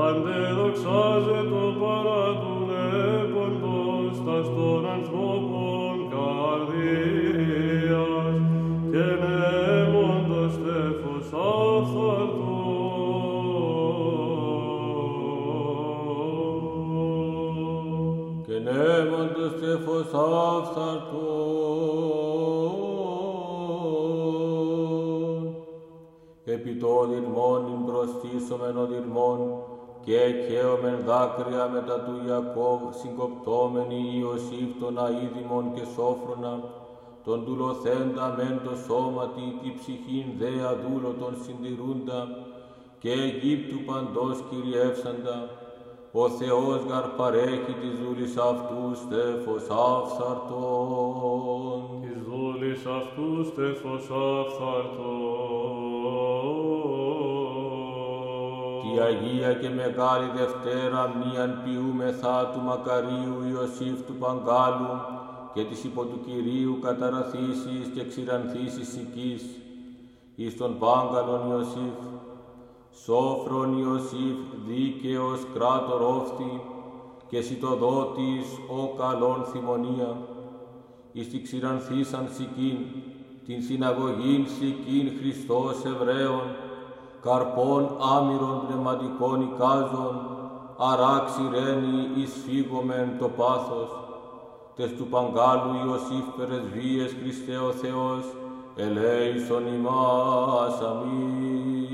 Πάντε δοξάζε το παρά του νεποντός τας των ανθρώπων καρδίας και νέμοντος τέφος αφθαρτός. Και νέμοντος τέφος αφθαρτός. Επί το οδυρμόν ειν προστίσομεν οδυρμόν δάκρυα μετά του Ιακώβ συγκοπτόμενοι Ιωσήφ τον αίδημον και σόφρονα, τον τουλοθέντα μεν το σώματι, τη ψυχήν δε αδούλο τον συντηρούντα, και Αιγύπτου παντός κυριεύσαντα, ο Θεός γαρ παρέχει της δούλης αυτού στέφος άφθαρτον. Της δούλης αυτού στέφος άφθαρτον. Η Αγία και Μεγάλη Δευτέρα μνήαν ποιούμεθα του Μακαρίου Ιωσήφ του Παγκάλου και της υπό του Κυρίου καταραθήσεις και ξηρανθήσεις οικής, εις τον Πάγκαλον Ιωσήφ, σόφρον Ιωσήφ δίκαιος κράτορ όφθη και σιτοδότης ο καλόν θυμονία, εις τη ξηρανθήσαν σικήν, την συναγωγήν σικήν Χριστός Εβραίων, καρπών άμυρων πνευματικών εικάζων, αράξει ρένι εις φύγομεν το πάθος, τες του Παγκάλου Ιωσήφ Περεσβείες Χριστέ ο Θεός, ελέησον ημάς αμήν.